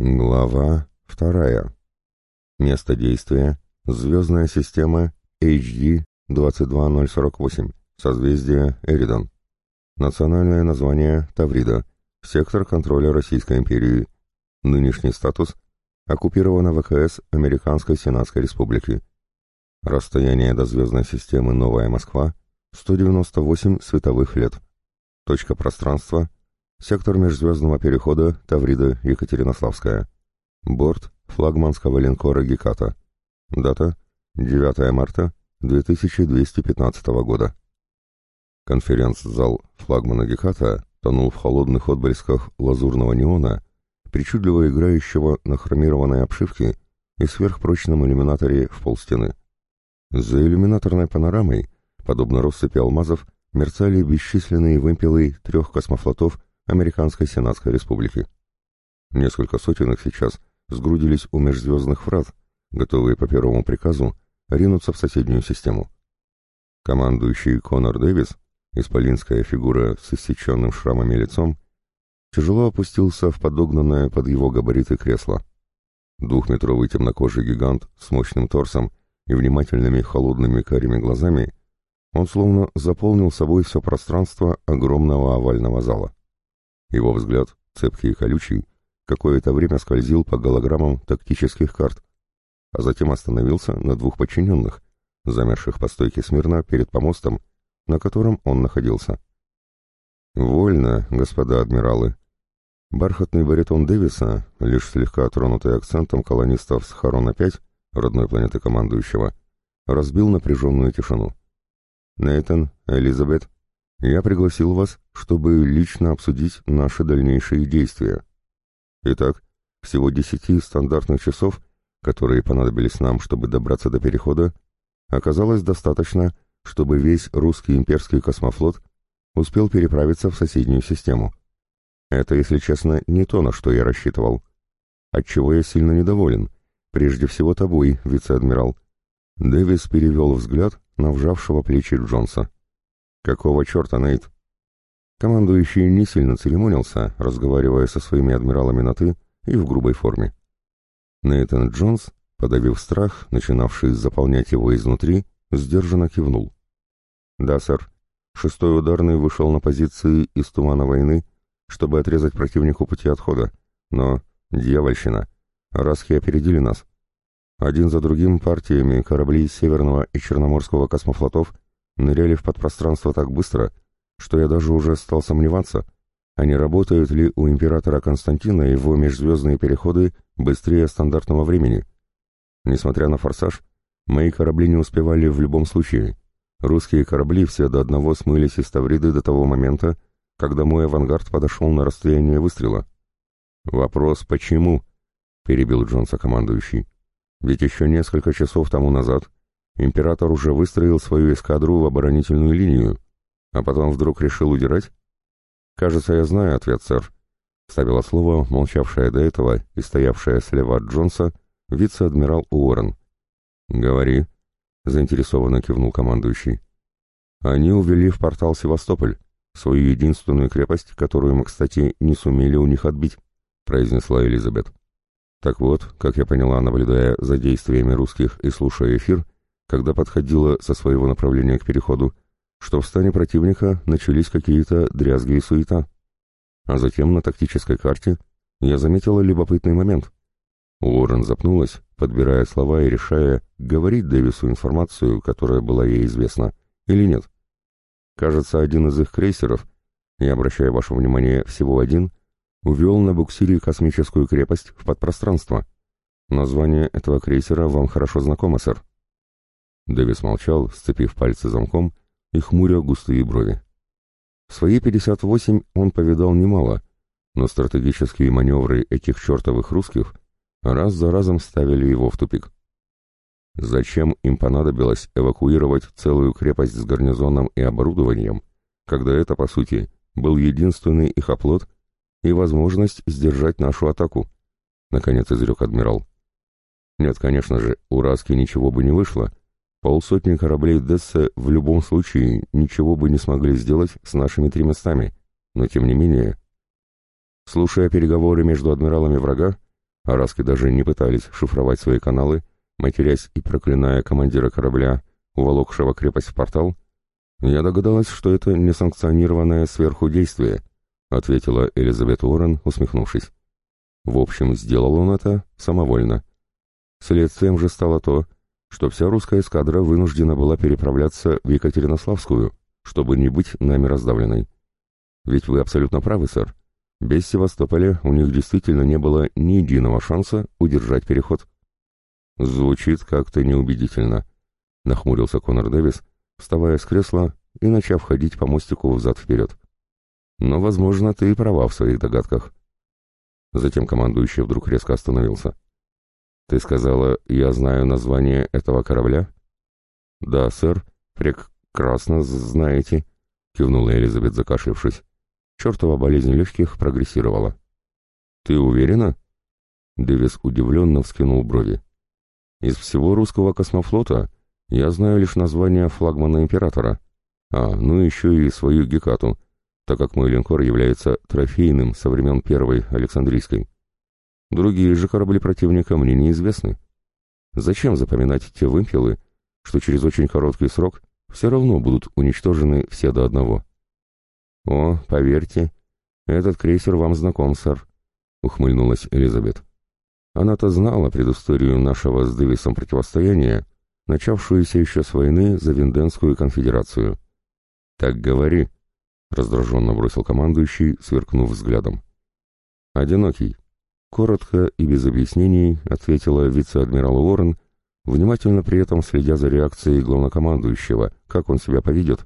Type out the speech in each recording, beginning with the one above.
Глава вторая. Место действия. Звездная система HD 22048. Созвездие Эридон. Национальное название Таврида. Сектор контроля Российской империи. Нынешний статус. Оккупирована ВКС Американской Сенатской Республики. Расстояние до звездной системы Новая Москва 198 световых лет. Точка пространства Сектор межзвездного перехода Таврида Екатеринославская. Борт флагманского линкора Геката. Дата 9 марта 2215 года. Конференц-зал флагмана Геката тонул в холодных отблесках лазурного неона, причудливо играющего на хромированной обшивке и сверхпрочном иллюминаторе в полстены. За иллюминаторной панорамой, подобно россыпи алмазов, мерцали бесчисленные вымпелы трех космофлотов Американской Сенатской Республики. Несколько сотен их сейчас сгрудились у межзвездных врат, готовые по первому приказу ринуться в соседнюю систему. Командующий Конор Дэвис, исполинская фигура с иссеченным шрамами лицом, тяжело опустился в подогнанное под его габариты кресло. Двухметровый темнокожий гигант с мощным торсом и внимательными холодными карими глазами, он словно заполнил собой все пространство огромного овального зала. Его взгляд, цепкий и колючий, какое-то время скользил по голограммам тактических карт, а затем остановился на двух подчиненных, замерших по стойке смирно перед помостом, на котором он находился. «Вольно, господа адмиралы!» Бархатный баритон Дэвиса, лишь слегка тронутый акцентом колонистов с Харона-5, родной планеты командующего, разбил напряженную тишину. «Нейтан, Элизабет, я пригласил вас, чтобы лично обсудить наши дальнейшие действия. Итак, всего десяти стандартных часов, которые понадобились нам, чтобы добраться до перехода, оказалось достаточно, чтобы весь русский имперский космофлот успел переправиться в соседнюю систему. Это, если честно, не то, на что я рассчитывал. Отчего я сильно недоволен. Прежде всего тобой, вице-адмирал. Дэвис перевел взгляд на вжавшего плечи Джонса. «Какого черта, Нейт?» Командующий не сильно церемонился, разговаривая со своими адмиралами на «ты» и в грубой форме. Нейтан Джонс, подавив страх, начинавший заполнять его изнутри, сдержанно кивнул. «Да, сэр. Шестой ударный вышел на позиции из тумана войны, чтобы отрезать противнику пути отхода. Но, дьявольщина, Раски опередили нас. Один за другим партиями корабли Северного и Черноморского космофлотов ныряли в подпространство так быстро, что я даже уже стал сомневаться, а не работают ли у императора Константина его межзвездные переходы быстрее стандартного времени. Несмотря на форсаж, мои корабли не успевали в любом случае. Русские корабли все до одного смылись из Тавриды до того момента, когда мой авангард подошел на расстояние выстрела. «Вопрос, почему?» — перебил Джонса командующий. «Ведь еще несколько часов тому назад Император уже выстроил свою эскадру в оборонительную линию, а потом вдруг решил удирать? «Кажется, я знаю ответ, сэр», — ставила слово молчавшая до этого и стоявшая слева от Джонса вице-адмирал Уоррен. «Говори», — заинтересованно кивнул командующий. «Они увели в портал Севастополь, свою единственную крепость, которую мы, кстати, не сумели у них отбить», — произнесла Элизабет. Так вот, как я поняла, наблюдая за действиями русских и слушая эфир, когда подходила со своего направления к переходу, что в стане противника начались какие-то дрязги и суета. А затем на тактической карте я заметила любопытный момент. Уоррен запнулась, подбирая слова и решая, говорить Дэвису информацию, которая была ей известна, или нет. Кажется, один из их крейсеров, я обращаю ваше внимание всего один, увел на буксире космическую крепость в подпространство. Название этого крейсера вам хорошо знакомо, сэр. Дэвис молчал, сцепив пальцы замком и хмуря густые брови. В свои 58 он повидал немало, но стратегические маневры этих чертовых русских раз за разом ставили его в тупик. Зачем им понадобилось эвакуировать целую крепость с гарнизоном и оборудованием, когда это, по сути, был единственный их оплот и возможность сдержать нашу атаку? Наконец изрек адмирал. Нет, конечно же, у Раски ничего бы не вышло, Полсотни кораблей Десса в любом случае ничего бы не смогли сделать с нашими тремястами, но тем не менее... Слушая переговоры между адмиралами врага, Араски даже не пытались шифровать свои каналы, матерясь и проклиная командира корабля, уволокшего крепость в портал, я догадалась, что это несанкционированное сверху действие, ответила Элизабет Уоррен, усмехнувшись. В общем, сделал он это самовольно. Следствием же стало то, что вся русская эскадра вынуждена была переправляться в Екатеринославскую, чтобы не быть нами раздавленной. Ведь вы абсолютно правы, сэр. Без Севастополя у них действительно не было ни единого шанса удержать переход. Звучит как-то неубедительно, нахмурился Конор Дэвис, вставая с кресла и начав ходить по мостику взад-вперед. Но, возможно, ты и права в своих догадках. Затем командующий вдруг резко остановился. «Ты сказала, я знаю название этого корабля?» «Да, сэр, прекрасно знаете», — кивнула Элизабет, закашлившись. Чертова болезнь легких прогрессировала. «Ты уверена?» Дэвис удивленно вскинул брови. «Из всего русского космофлота я знаю лишь название флагмана Императора. А, ну еще и свою Гекату, так как мой линкор является трофейным со времен Первой Александрийской. Другие же корабли противника мне неизвестны. Зачем запоминать те вымпелы, что через очень короткий срок все равно будут уничтожены все до одного? «О, поверьте, этот крейсер вам знаком, сэр», — ухмыльнулась Элизабет. Она-то знала предысторию нашего с Дэвисом противостояния, начавшуюся еще с войны за Винденскую конфедерацию. «Так говори», — раздраженно бросил командующий, сверкнув взглядом. «Одинокий», — коротко и без объяснений ответила вице-адмирал Уоррен, внимательно при этом следя за реакцией главнокомандующего, как он себя поведет.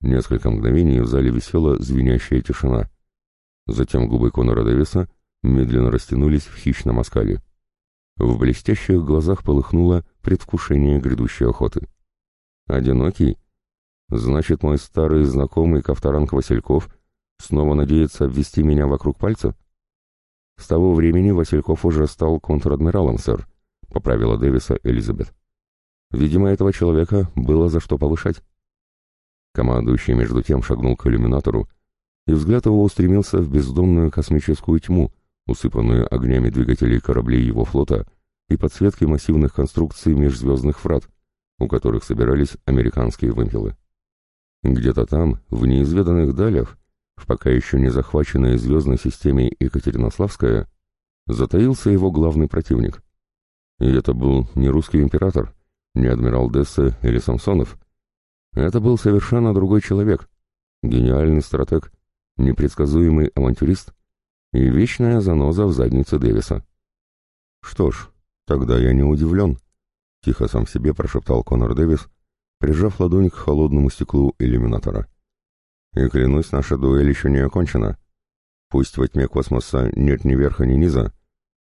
Несколько мгновений в зале висела звенящая тишина. Затем губы Конора Дэвиса медленно растянулись в хищном оскале. В блестящих глазах полыхнуло предвкушение грядущей охоты. «Одинокий? Значит, мой старый знакомый Ковторанг Васильков снова надеется обвести меня вокруг пальца?» «С того времени Васильков уже стал контр-адмиралом, сэр», — поправила Дэвиса Элизабет. «Видимо, этого человека было за что повышать». Командующий между тем шагнул к иллюминатору, и взгляд его устремился в бездонную космическую тьму, усыпанную огнями двигателей кораблей его флота и подсветки массивных конструкций межзвездных врат, у которых собирались американские вымпелы. Где-то там, в неизведанных далях, в пока еще не захваченной звездной системе Екатеринославская, затаился его главный противник. И это был не русский император, не адмирал Дессе или Самсонов, это был совершенно другой человек, гениальный стратег, непредсказуемый авантюрист и вечная заноза в заднице Дэвиса. «Что ж, тогда я не удивлен», — тихо сам себе прошептал Конор Дэвис, прижав ладонь к холодному стеклу иллюминатора. «И клянусь, наша дуэль еще не окончена. Пусть во тьме космоса нет ни верха, ни низа,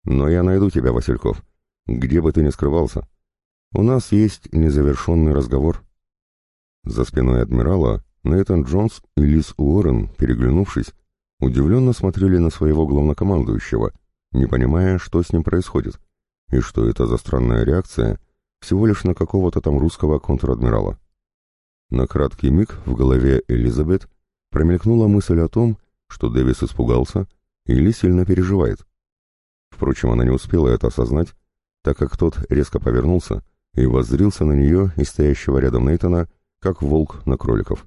но я найду тебя, Васильков, где бы ты ни скрывался. У нас есть незавершенный разговор». За спиной адмирала Нейтан Джонс и Лиз Уоррен, переглянувшись, удивленно смотрели на своего главнокомандующего, не понимая, что с ним происходит, и что это за странная реакция всего лишь на какого-то там русского контр-адмирала. На краткий миг в голове Элизабет промелькнула мысль о том, что Дэвис испугался или сильно переживает. Впрочем, она не успела это осознать, так как тот резко повернулся и воззрился на нее и стоящего рядом Нейтана как волк на кроликов.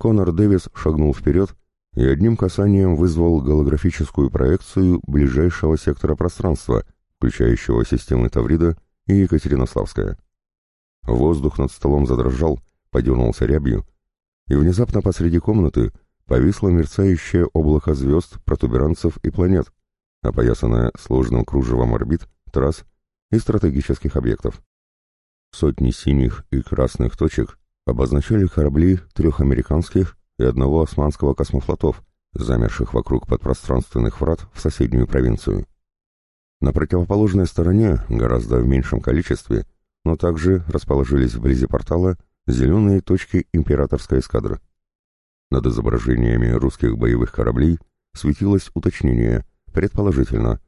Конор Дэвис шагнул вперед и одним касанием вызвал голографическую проекцию ближайшего сектора пространства, включающего системы Таврида и Екатеринославская. Воздух над столом задрожал, подернулся рябью, и внезапно посреди комнаты повисло мерцающее облако звезд, протуберанцев и планет, опоясанное сложным кружевом орбит, трасс и стратегических объектов. Сотни синих и красных точек обозначали корабли трех американских и одного османского космофлотов, замерших вокруг подпространственных врат в соседнюю провинцию. На противоположной стороне, гораздо в меньшем количестве, но также расположились вблизи портала зеленые точки императорской эскадры. Над изображениями русских боевых кораблей светилось уточнение, предположительно,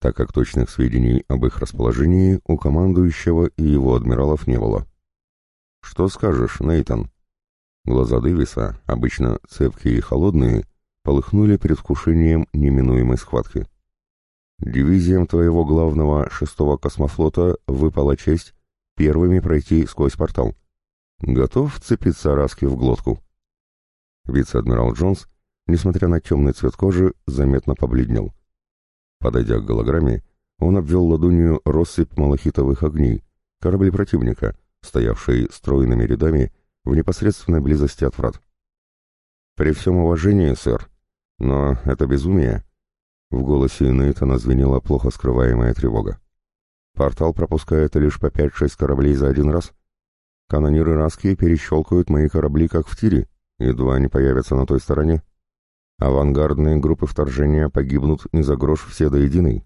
так как точных сведений об их расположении у командующего и его адмиралов не было. «Что скажешь, Нейтан?» Глаза Дэвиса, обычно цепкие и холодные, полыхнули предвкушением неминуемой схватки. Дивизиям твоего главного шестого космофлота выпала честь первыми пройти сквозь портал. Готов вцепиться Раски в глотку?» Вице-адмирал Джонс, несмотря на темный цвет кожи, заметно побледнел. Подойдя к голограмме, он обвел ладонью россыпь малахитовых огней, корабли противника, стоявшие стройными рядами в непосредственной близости от врат. «При всем уважении, сэр, но это безумие». В голосе Нейтана звенела плохо скрываемая тревога. «Портал пропускает лишь по пять-шесть кораблей за один раз. Канониры Раски перещелкают мои корабли, как в тире, едва они появятся на той стороне. Авангардные группы вторжения погибнут не за грош все до единой.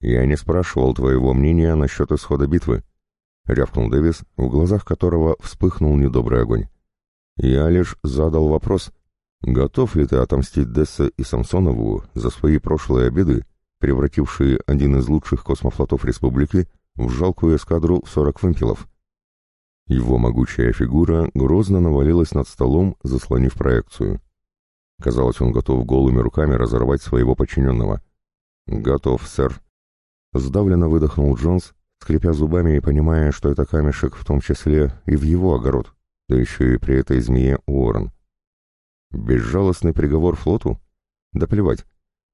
Я не спрашивал твоего мнения насчет исхода битвы», — рявкнул Дэвис, в глазах которого вспыхнул недобрый огонь. «Я лишь задал вопрос, готов ли ты отомстить Десса и Самсонову за свои прошлые обиды, превратившие один из лучших космофлотов республики в жалкую эскадру в сорок вымпелов?» Его могучая фигура грозно навалилась над столом, заслонив проекцию. Казалось, он готов голыми руками разорвать своего подчиненного. «Готов, сэр». Сдавленно выдохнул Джонс, скрипя зубами и понимая, что это камешек в том числе и в его огород, да еще и при этой змее Уоррен. Безжалостный приговор флоту? Да плевать.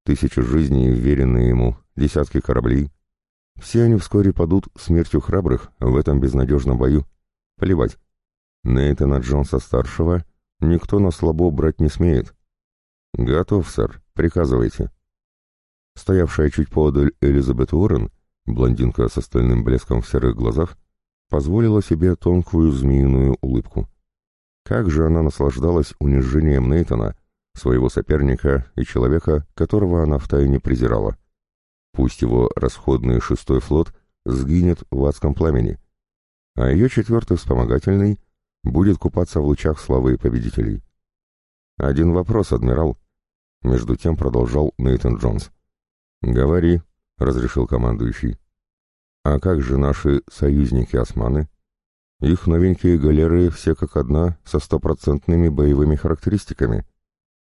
Тысячи жизней, веренные ему, десятки кораблей. Все они вскоре падут смертью храбрых в этом безнадежном бою. Плевать. Нейтана Джонса-старшего никто на слабо брать не смеет. «Готов, сэр. Приказывайте». Стоявшая чуть подаль Элизабет Уоррен, блондинка с остальным блеском в серых глазах, позволила себе тонкую змеиную улыбку. Как же она наслаждалась унижением Нейтона, своего соперника и человека, которого она втайне презирала. Пусть его расходный шестой флот сгинет в адском пламени, а ее четвертый вспомогательный будет купаться в лучах славы победителей. «Один вопрос, адмирал», — между тем продолжал Нейтан Джонс. «Говори», — разрешил командующий. «А как же наши союзники-османы? Их новенькие галеры все как одна, со стопроцентными боевыми характеристиками,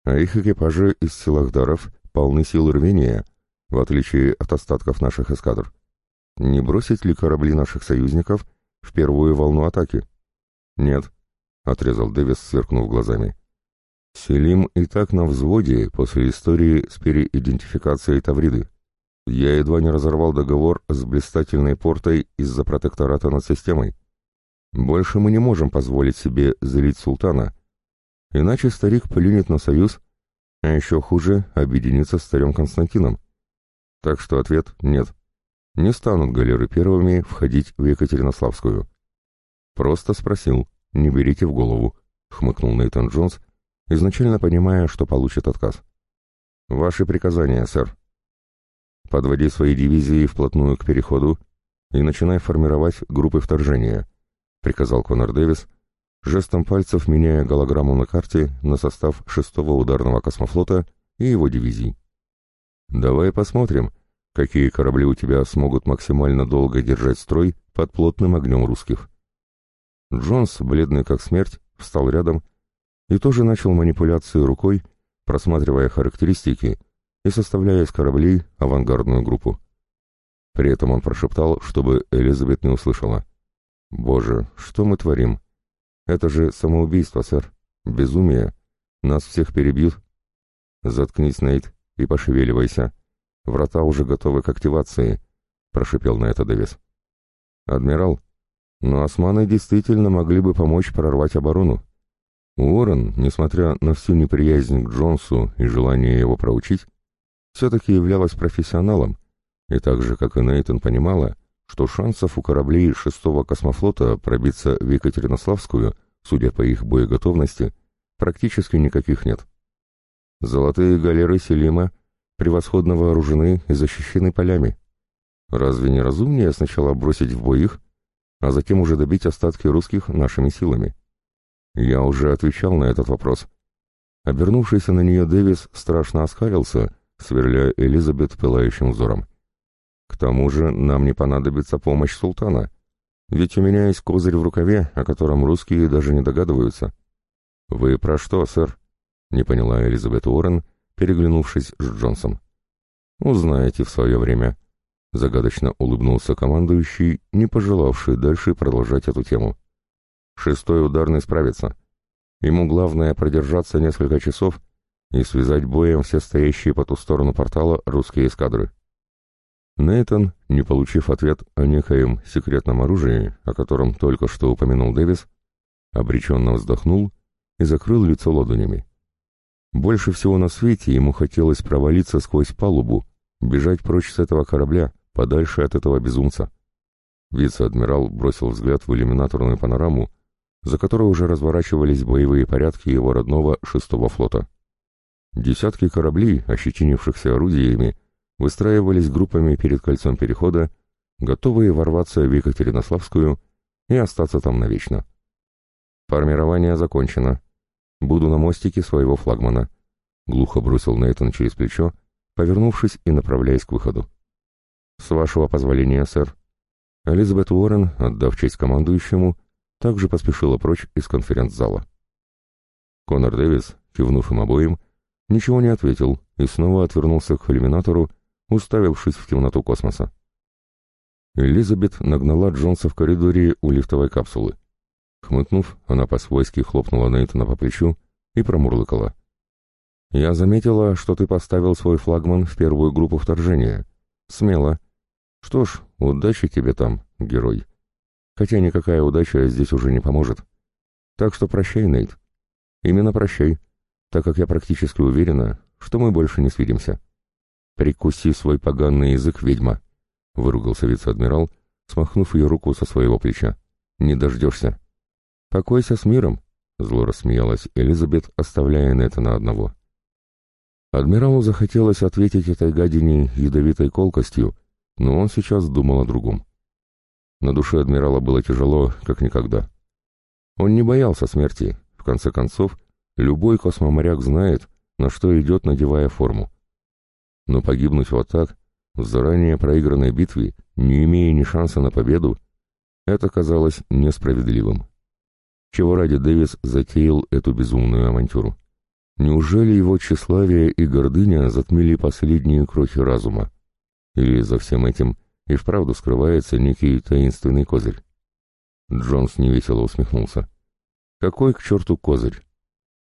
а их экипажи из силахдаров полны сил рвения, в отличие от остатков наших эскадр. Не бросить ли корабли наших союзников — в первую волну атаки. «Нет», — отрезал Дэвис, сверкнув глазами. «Селим и так на взводе после истории с переидентификацией Тавриды. Я едва не разорвал договор с блистательной портой из-за протектората над системой. Больше мы не можем позволить себе злить султана, иначе старик плюнет на союз, а еще хуже — объединиться с царем Константином. Так что ответ — нет. Не станут галеры первыми входить в Екатеринославскую. Просто спросил, не берите в голову, хмыкнул Нейтан Джонс, изначально понимая, что получит отказ. Ваши приказания, сэр. Подводи свои дивизии вплотную к переходу и начинай формировать группы вторжения, приказал Конор Дэвис, жестом пальцев меняя голограмму на карте на состав шестого ударного космофлота и его дивизий. «Давай посмотрим, какие корабли у тебя смогут максимально долго держать строй под плотным огнем русских. Джонс, бледный как смерть, встал рядом и тоже начал манипуляции рукой, просматривая характеристики и составляя из кораблей авангардную группу. При этом он прошептал, чтобы Элизабет не услышала. «Боже, что мы творим? Это же самоубийство, сэр. Безумие. Нас всех перебьют». «Заткнись, Нейт, и пошевеливайся», Врата уже готовы к активации», — прошипел на это Дэвис. «Адмирал, но османы действительно могли бы помочь прорвать оборону. Уоррен, несмотря на всю неприязнь к Джонсу и желание его проучить, все-таки являлась профессионалом, и так же, как и Нейтон, понимала, что шансов у кораблей шестого космофлота пробиться в Екатеринославскую, судя по их боеготовности, практически никаких нет. Золотые галеры Селима превосходно вооружены и защищены полями. Разве не разумнее сначала бросить в бой их, а затем уже добить остатки русских нашими силами? Я уже отвечал на этот вопрос. Обернувшийся на нее Дэвис страшно оскалился, сверляя Элизабет пылающим взором. К тому же нам не понадобится помощь султана, ведь у меня есть козырь в рукаве, о котором русские даже не догадываются. «Вы про что, сэр?» — не поняла Элизабет Уоррен, переглянувшись с Джонсом. Узнаете в свое время. Загадочно улыбнулся командующий, не пожелавший дальше продолжать эту тему. Шестой ударный справится. Ему главное продержаться несколько часов и связать боем все стоящие по ту сторону портала русские эскадры. Нейтон, не получив ответ о некоем секретном оружии, о котором только что упомянул Дэвис, обреченно вздохнул и закрыл лицо ладонями. Больше всего на свете ему хотелось провалиться сквозь палубу, бежать прочь с этого корабля, подальше от этого безумца. Вице-адмирал бросил взгляд в иллюминаторную панораму, за которой уже разворачивались боевые порядки его родного шестого флота. Десятки кораблей, ощетинившихся орудиями, выстраивались группами перед кольцом перехода, готовые ворваться в Екатеринославскую и остаться там навечно. Формирование закончено. Буду на мостике своего флагмана. Глухо бросил Нейтан через плечо, повернувшись и направляясь к выходу. «С вашего позволения, сэр». Элизабет Уоррен, отдав честь командующему, также поспешила прочь из конференц-зала. Конор Дэвис, кивнув им обоим, ничего не ответил и снова отвернулся к иллюминатору, уставившись в темноту космоса. Элизабет нагнала Джонса в коридоре у лифтовой капсулы. Хмыкнув, она по-свойски хлопнула Нейтана по плечу и промурлыкала. «Я заметила, что ты поставил свой флагман в первую группу вторжения. Смело. Что ж, удачи тебе там, герой. Хотя никакая удача здесь уже не поможет. Так что прощай, Нейт. Именно прощай, так как я практически уверена, что мы больше не свидимся». «Прикуси свой поганый язык, ведьма!» — выругался вице-адмирал, смахнув ее руку со своего плеча. «Не дождешься!» «Покойся с миром!» — зло рассмеялась Элизабет, оставляя Нета на одного. Адмиралу захотелось ответить этой гадине ядовитой колкостью, но он сейчас думал о другом. На душе адмирала было тяжело, как никогда. Он не боялся смерти, в конце концов, любой космоморяк знает, на что идет, надевая форму. Но погибнуть вот так, в заранее проигранной битве, не имея ни шанса на победу, это казалось несправедливым. Чего ради Дэвис затеял эту безумную авантюру? Неужели его тщеславие и гордыня затмили последние крохи разума? Или за всем этим и вправду скрывается некий таинственный козырь? Джонс невесело усмехнулся. Какой к черту козырь?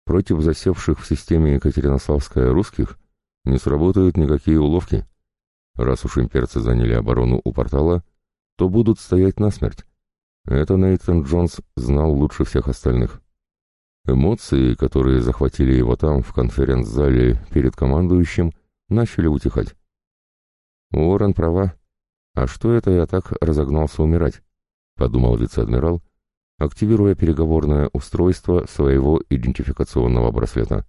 Против засевших в системе Екатеринославская русских не сработают никакие уловки. Раз уж имперцы заняли оборону у портала, то будут стоять насмерть. Это Нейтан Джонс знал лучше всех остальных. Эмоции, которые захватили его там, в конференц-зале, перед командующим, начали утихать. Уоррен права. А что это я так разогнался умирать? Подумал вице-адмирал, активируя переговорное устройство своего идентификационного браслета.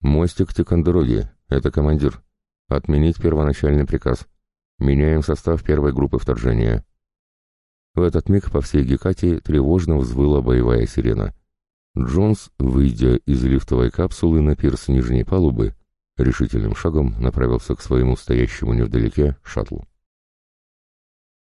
Мостик Тикандероги, это командир. Отменить первоначальный приказ. Меняем состав первой группы вторжения. В этот миг по всей Гекате тревожно взвыла боевая сирена — Джонс, выйдя из лифтовой капсулы на пирс нижней палубы, решительным шагом направился к своему стоящему невдалеке шаттлу.